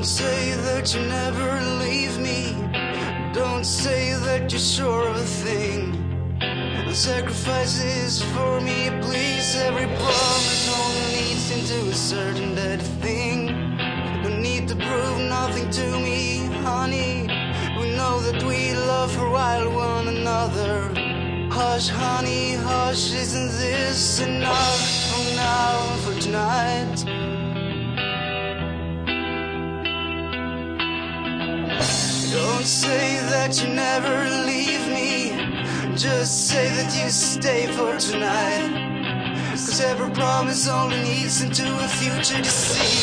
Don't say that you never leave me. Don't say that you're sure of a thing. Sacrifices for me, please. Every promise only leads into a certain dead thing. No need to prove nothing to me, honey. We know that we love for a while one another. Hush, honey, hush, isn't this enough for now, for tonight? Don't say that you never leave me. Just say that you stay for tonight. Cause every promise only leads into a future deceived.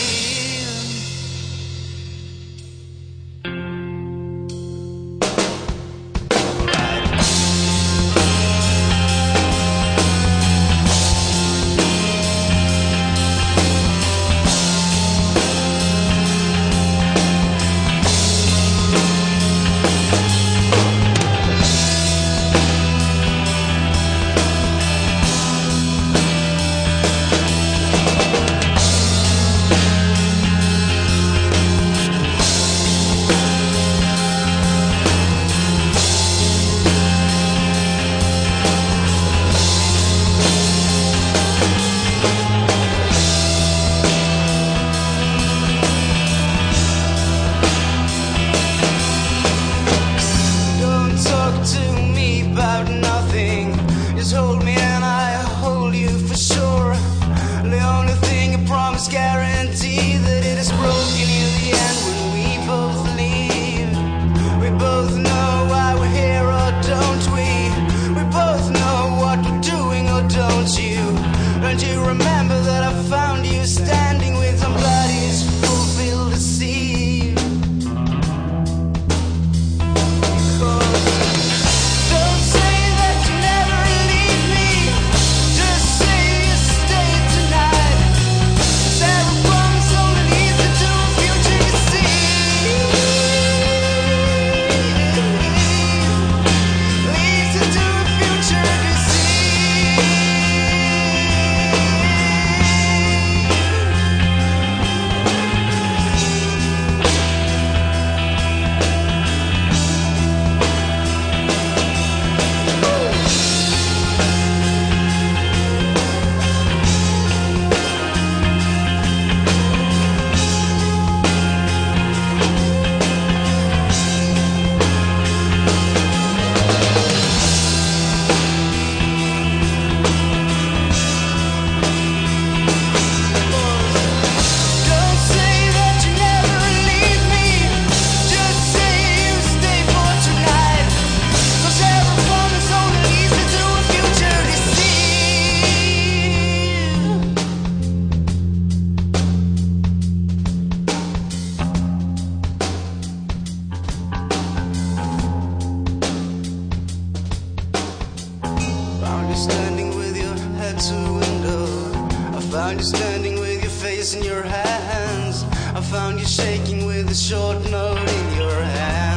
standing with your head to window. I found you standing with your face in your hands. I found you shaking with a short note in your hand.